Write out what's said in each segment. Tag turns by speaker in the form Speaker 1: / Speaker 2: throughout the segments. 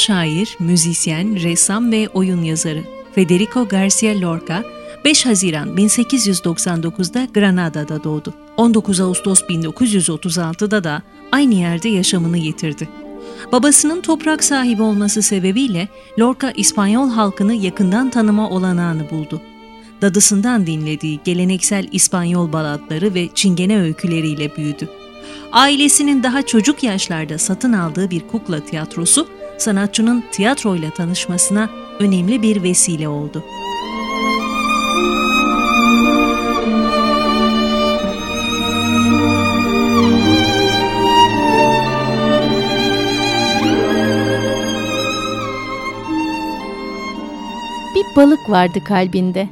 Speaker 1: şair, müzisyen, ressam ve oyun yazarı Federico Garcia Lorca 5 Haziran 1899'da Granada'da doğdu. 19 Ağustos 1936'da da aynı yerde yaşamını yitirdi. Babasının toprak sahibi olması sebebiyle Lorca İspanyol halkını yakından tanıma olanağını buldu. Dadısından dinlediği geleneksel İspanyol baladları ve çingene öyküleriyle büyüdü. Ailesinin daha çocuk yaşlarda satın aldığı bir kukla tiyatrosu sanatçının tiyatroyla tanışmasına önemli bir vesile oldu.
Speaker 2: Bir balık vardı kalbinde.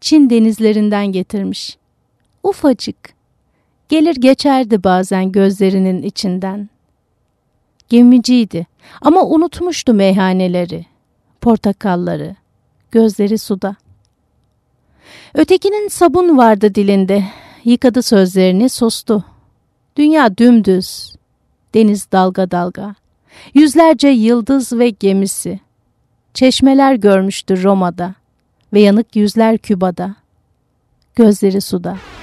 Speaker 2: Çin denizlerinden getirmiş. Ufacık. Gelir geçerdi bazen gözlerinin içinden. Gemiciydi ama unutmuştu meyhaneleri, portakalları, gözleri suda. Ötekinin sabun vardı dilinde, yıkadı sözlerini sustu. Dünya dümdüz, deniz dalga dalga, yüzlerce yıldız ve gemisi. Çeşmeler görmüştü Roma'da ve yanık yüzler Küba'da, gözleri suda.''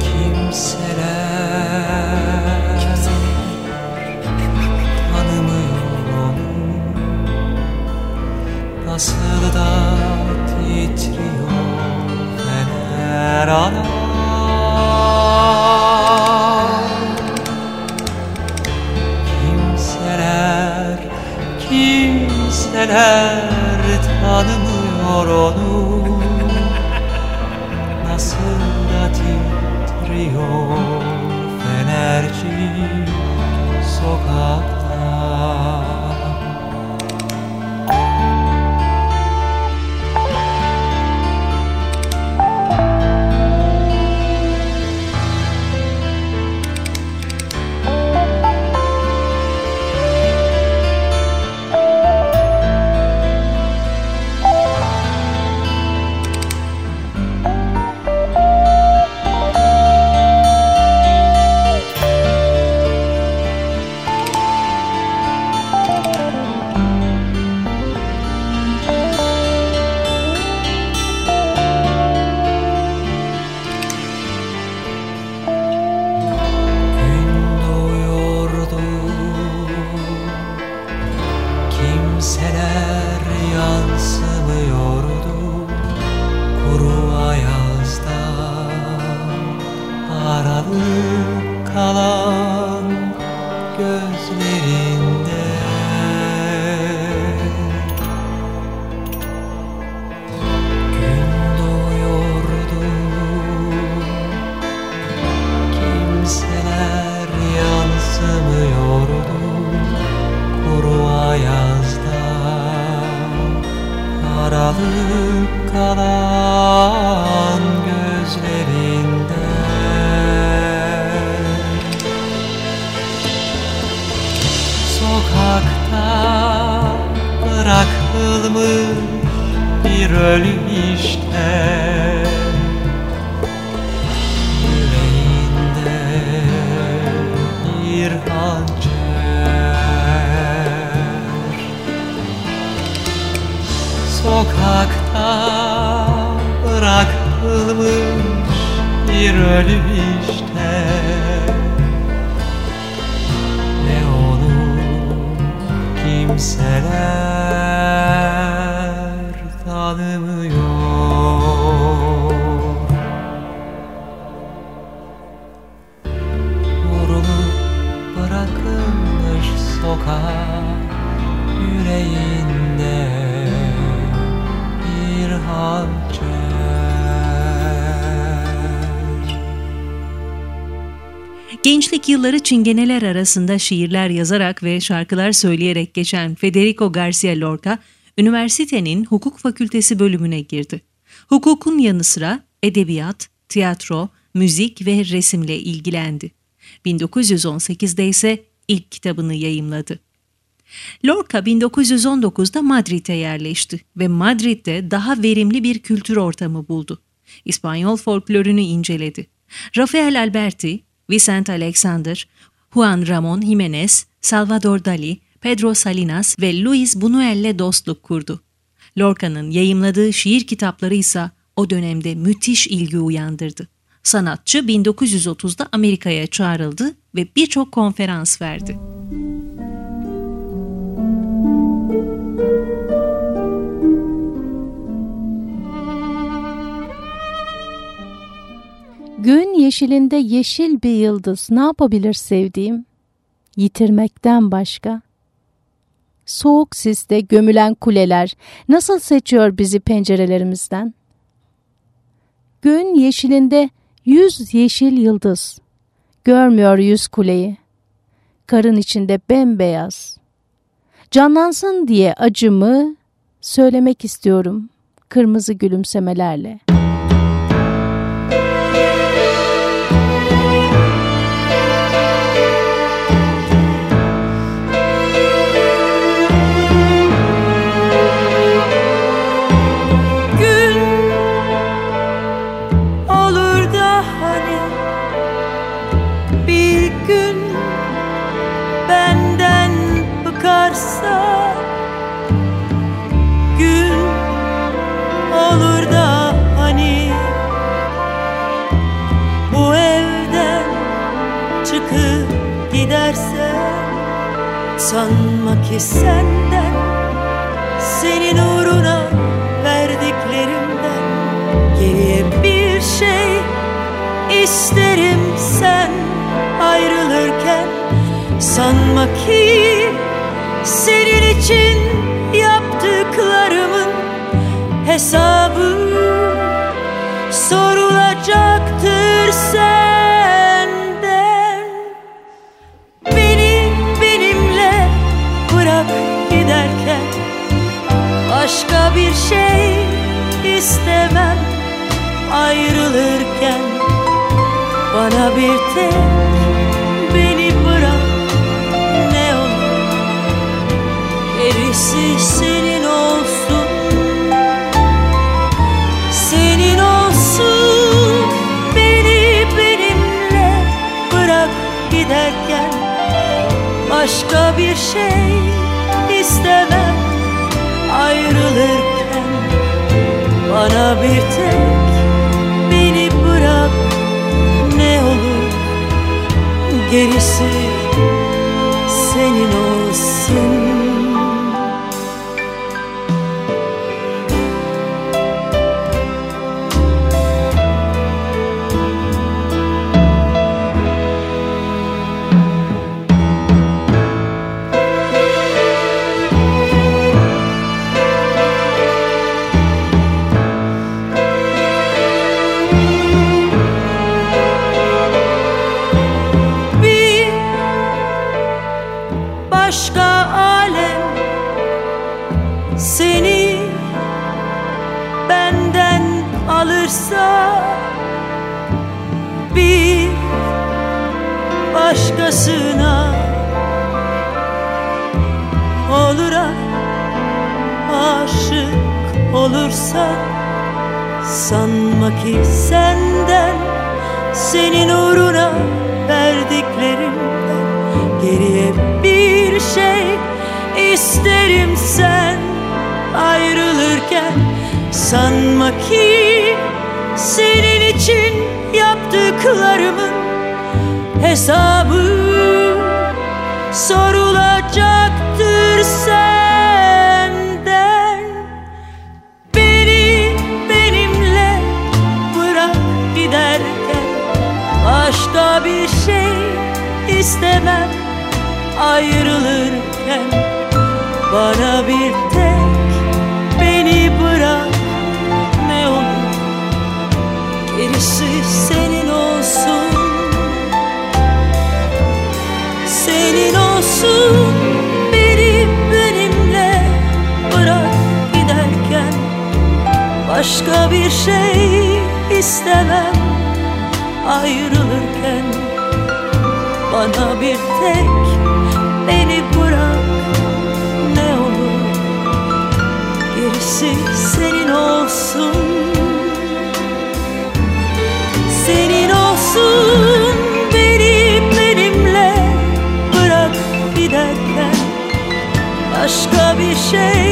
Speaker 3: Kimseler, onu nasıl da titriyor fener ana kimseler tanımıyor. Vurulup bırakılmış sokak yüreğinde bir hançer
Speaker 1: Gençlik yılları çingeneler arasında şiirler yazarak ve şarkılar söyleyerek geçen Federico Garcia Lorca, üniversitenin hukuk fakültesi bölümüne girdi. Hukukun yanı sıra edebiyat, tiyatro, müzik ve resimle ilgilendi. 1918'de ise ilk kitabını yayımladı. Lorca 1919'da Madrid'e yerleşti ve Madrid'de daha verimli bir kültür ortamı buldu. İspanyol folklorunu inceledi. Rafael Alberti, Vicente Alexander, Juan Ramon Jiménez, Salvador Dali, Pedro Salinas ve Luis Buñuel'le dostluk kurdu. Lorca'nın yayımladığı şiir kitapları ise o dönemde müthiş ilgi uyandırdı. Sanatçı 1930'da Amerika'ya çağrıldı ve birçok konferans verdi.
Speaker 2: Gün yeşilinde yeşil bir yıldız ne yapabilir sevdiğim? Yitirmekten başka. Soğuk siste gömülen kuleler nasıl seçiyor bizi pencerelerimizden? Gün yeşilinde yüz yeşil yıldız. Görmüyor yüz kuleyi. Karın içinde bembeyaz. Canlansın diye acımı söylemek istiyorum kırmızı gülümsemelerle.
Speaker 4: Sanma ki senden senin uğruna verdiklerimden. Geriye bir şey isterim sen ayrılırken. Sanma ki senin için yaptıklarımın hesabı sorulacaktır senden Bir şey istemem. Ayrılırken Bana bir tek beni bırak. Ne olur Gerisi senin olsun. Senin olsun beni benimle bırak giderken. Başka bir şey Bana bir tek beni bırak ne olur Gerisi Olur aşık olursa Sanma ki senden Senin uğruna verdiklerimden Geriye bir şey isterim. Sen Ayrılırken Sanma ki senin için yaptıklarımın hesabı sorulacaktır senden. Beni benimle bırak başka bir şey istemem ayrılırken. Bana bir tek beni bırak ne olur. Gerisi senin başka bir şey istemem. Ayrılırken bana bir tek beni bırak ne olur. Gerisi senin olsun. Senin olsun beni benimle bırak giderken. Başka bir şey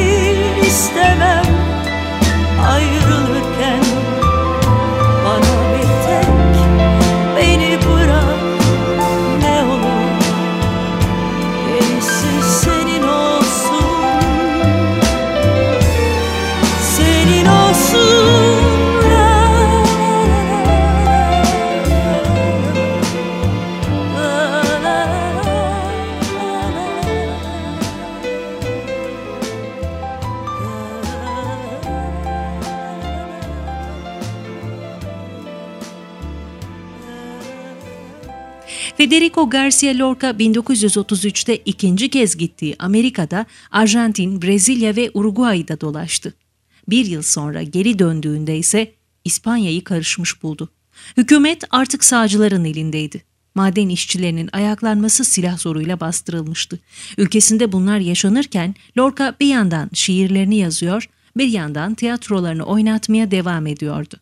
Speaker 1: Federico Garcia Lorca 1933'te ikinci kez gittiği Amerika'da Arjantin, Brezilya ve Uruguay'da dolaştı. Bir yıl sonra geri döndüğünde ise İspanya'yı karışmış buldu. Hükümet artık sağcıların elindeydi. Maden işçilerinin ayaklanması silah zoruyla bastırılmıştı. Ülkesinde bunlar yaşanırken Lorca bir yandan şiirlerini yazıyor, bir yandan tiyatrolarını oynatmaya devam ediyordu.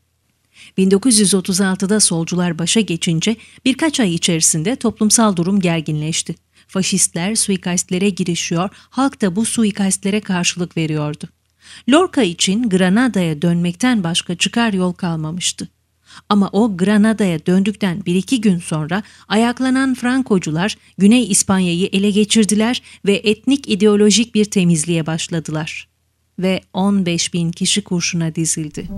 Speaker 1: 1936'da solcular başa geçince birkaç ay içerisinde toplumsal durum gerginleşti. Faşistler suikastlere girişiyor, halk da bu suikastlere karşılık veriyordu. Lorca için Granada'ya dönmekten başka çıkar yol kalmamıştı. Ama o Granada'ya döndükten bir iki gün sonra ayaklanan Frankocular Güney İspanya'yı ele geçirdiler ve etnik ideolojik bir temizliğe başladılar. Ve 15 bin kişi kurşuna dizildi.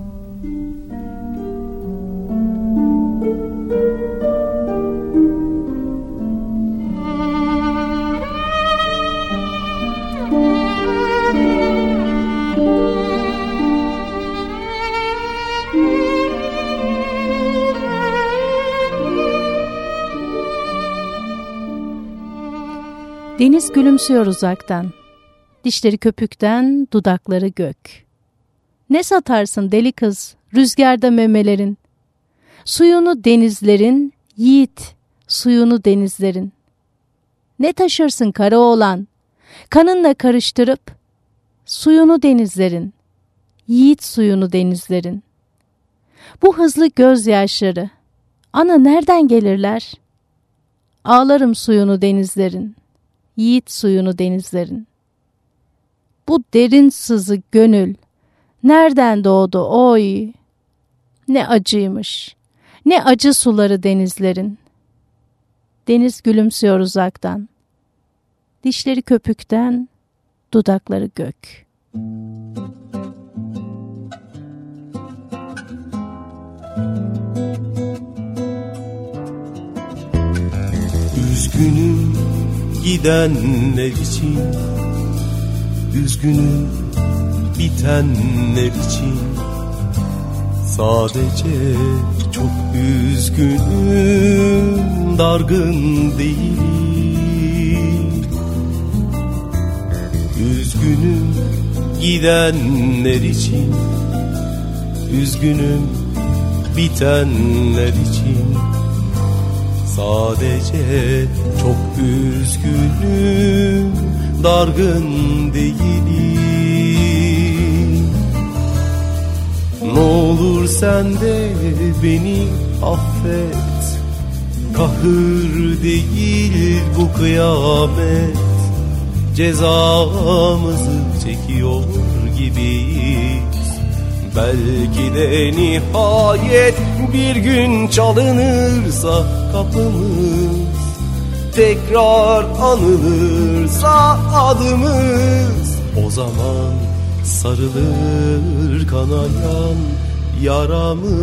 Speaker 2: Deniz gülümsüyor uzaktan. Dişleri köpükten, dudakları gök. Ne satarsın deli kız, rüzgarda memelerin. Suyunu denizlerin, yiğit, suyunu denizlerin. Ne taşırsın kara oğlan, kanınla karıştırıp, suyunu denizlerin, yiğit suyunu denizlerin. Bu hızlı gözyaşları, ana nereden gelirler? Ağlarım suyunu denizlerin.'' Yiğit suyunu denizlerin. Bu derin sızı gönül, nereden doğdu oy? Ne acıymış, ne acı suları denizlerin. Deniz gülümsüyor uzaktan. Dişleri köpükten, dudakları gök.
Speaker 5: Üzgünüm gidenler için Üzgünüm bitenler için. Sadece çok üzgünüm dargın değilim Üzgünüm gidenler için Üzgünüm bitenler için Sadece çok üzgünüm Dargın değilim. Ne olur sen de beni affet. Kahır değil bu kıyamet. Cezamızı çekiyor gibiyiz Belki de nihayet bir gün çalınırsa kapımız. Tekrar anılırsa adımız. O zaman sarılır kanayan yaramız.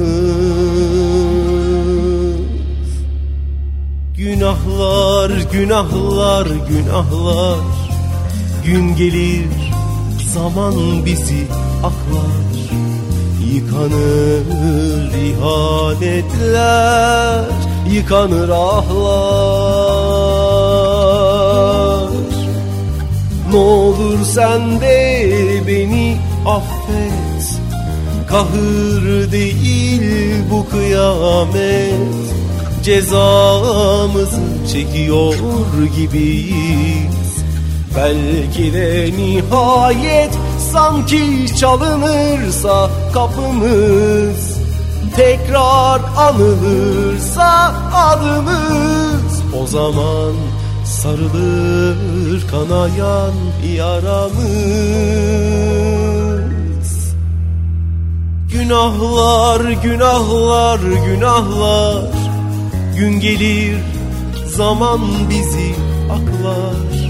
Speaker 5: Günahlar, günahlar, günahlar. Gün gelir zaman bizi aklar Yıkanır ihanetler Yıkanır ahlar. Ne olur sen de beni affet. Kahır değil bu kıyamet. Cezamızı çekiyor gibiyiz. Belki de nihayet sanki çalınırsa kapımız Tekrar anılırsa adımız. O zaman sarılır kanayan yaramız. Günahlar, günahlar, günahlar. Gün gelir zaman bizi aklar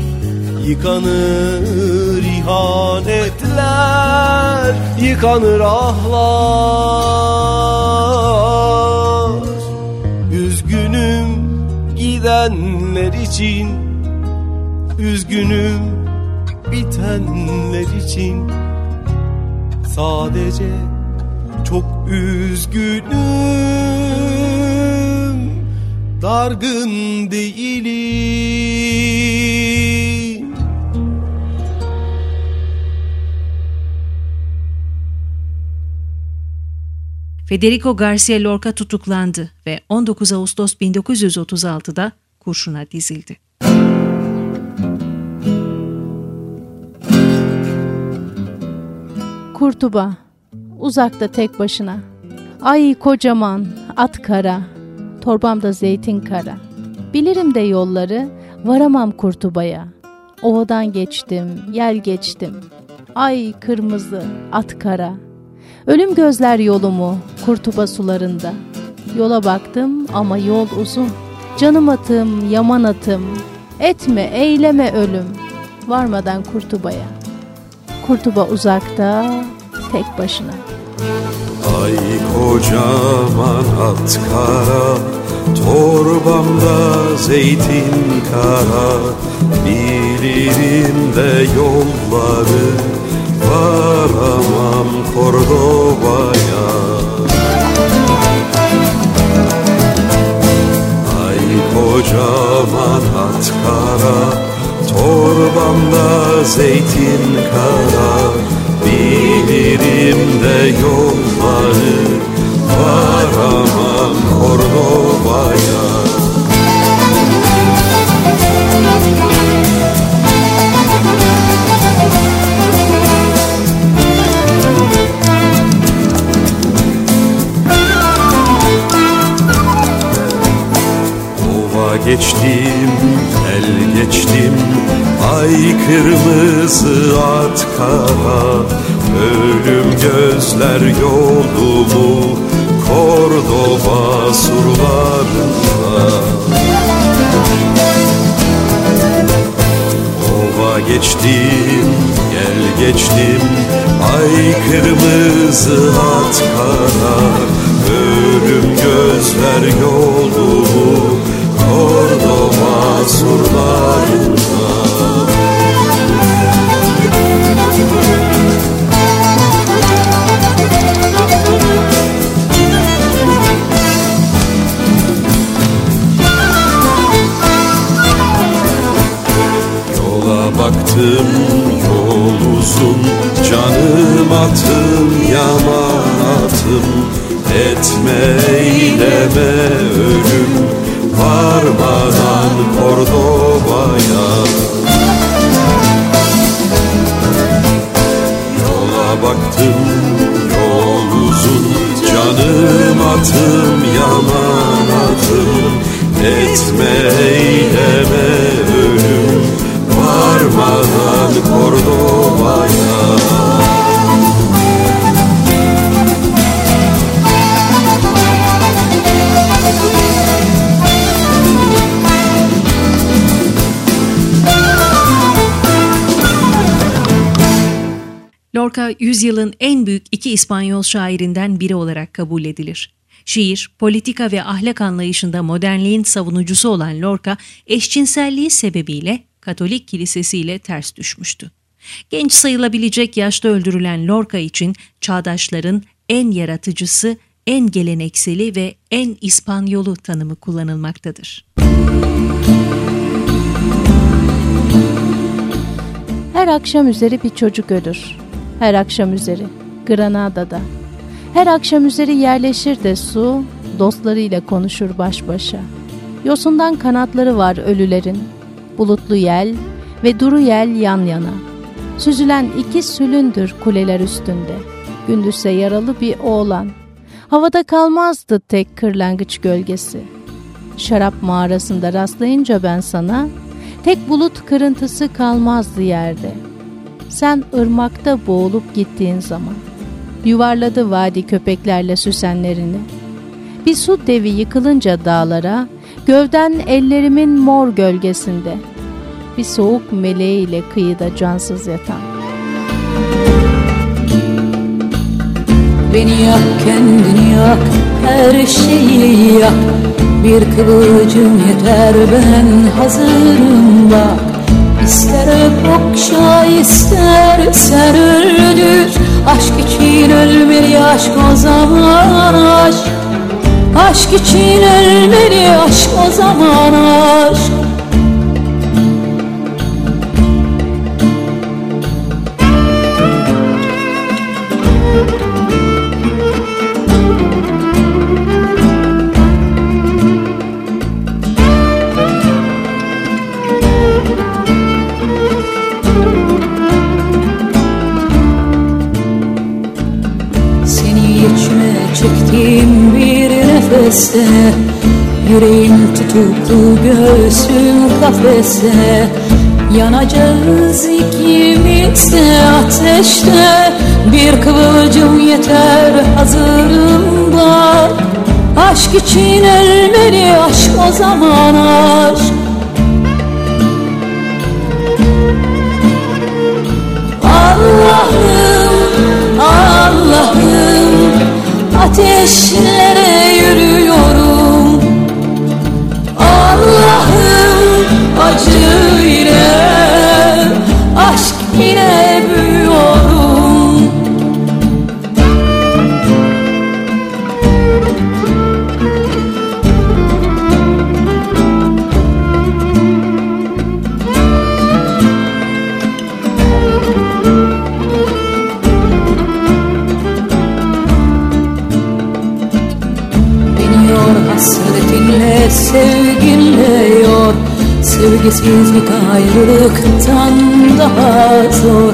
Speaker 5: Yıkanır ihanetler Yıkanır ahlar. Üzgünüm gidenler için Üzgünüm bitenler için. Sadece çok üzgünüm Dargın değilim
Speaker 1: Federico Garcia Lorca tutuklandı ve 19 Ağustos 1936'da kurşuna dizildi.
Speaker 2: Kurtuba, uzakta tek başına. Ay kocaman, at kara, torbamda zeytin kara. Bilirim de yolları, varamam kurtubaya. Ovadan geçtim, yel geçtim. Ay kırmızı, at kara. Ölüm gözler yolumu, kurtuba sularında. Yola baktım ama yol uzun. Canım atım, yaman atım. Etme, eyleme ölüm. Varmadan kurtubaya. Kurtuba uzakta, tek başına.
Speaker 6: Ay kocaman at kara Torbamda zeytin kara Bilirim de yolları Varamam Kordoba'ya Ay kocaman at kara Torbamda zeytin kara. Bilirim de yolları Varamam Kordoba'ya geçtim, el geçtim. Ay kırmızı at kara Ölüm gözler yolumu Kordoba surlarında Ova geçtim, gel geçtim. Ay kırmızı at kara Ölüm gözler yolumu Kordoba surlarında Yola baktım yol uzun Canım atım yaman atım. Etme eyleme atım yaman atım Etme eyleme ölüm Varmadan Kordoba'ya
Speaker 1: Lorca yüzyılın en büyük iki İspanyol şairinden biri olarak kabul edilir. Şiir, politika ve ahlak anlayışında modernliğin savunucusu olan Lorca, eşcinselliği sebebiyle Katolik kilisesiyle ters düşmüştü. Genç sayılabilecek yaşta öldürülen Lorca için çağdaşların en yaratıcısı, en gelenekseli ve en İspanyolu tanımı kullanılmaktadır.
Speaker 2: Her akşam üzeri bir çocuk ölür. Her akşam üzeri Granada'da. Her akşam üzeri yerleşir de su, dostlarıyla konuşur baş başa. Yosundan kanatları var ölülerin. Bulutlu yel ve duru yel yan yana. Süzülen iki sülündür kuleler üstünde. Gündüzse yaralı bir oğlan. Havada kalmazdı tek kırlangıç gölgesi. Şarap mağarasında rastlayınca ben sana, tek bulut kırıntısı kalmazdı yerde. Sen ırmakta boğulup gittiğin zaman, yuvarladı vadi köpeklerle süsenlerini. Bir su devi yıkılınca dağlara, gövden ellerimin mor gölgesinde, bir soğuk meleğiyle kıyıda cansız yatan.
Speaker 7: Beni yak kendini yak her şeyi yak Bir kıvılcım yeter ben hazırım bak İster okşa istersen öldür Aşk için ölmeli aşk o zaman aşk. Aşk için ölmeli aşk o zaman aşk çektiğim bir nefeste Yüreğim tutuklu göğsüm kafeste Yanacağız ikimiz de ateşte Bir kıvılcım yeter hazırım bak Aşk için ölmeli aşk o zaman aşk Ateşlere yürüyorum Sevgisizlik ayrılıktan daha zor.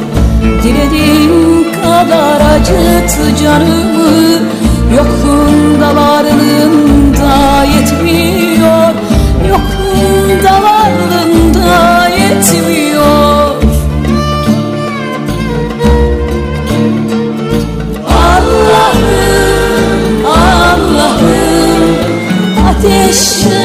Speaker 7: Dilediğin kadar acıt canımı Yokluğunda varlığında yetmiyor. Yokluğunda varlığında yetmiyor. Allah'ım, Allah'ım Ateşlere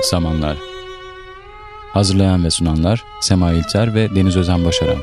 Speaker 8: Kırık Zamanlar. Hazırlayan ve sunanlar Sema İlter ve Deniz Özen Başaran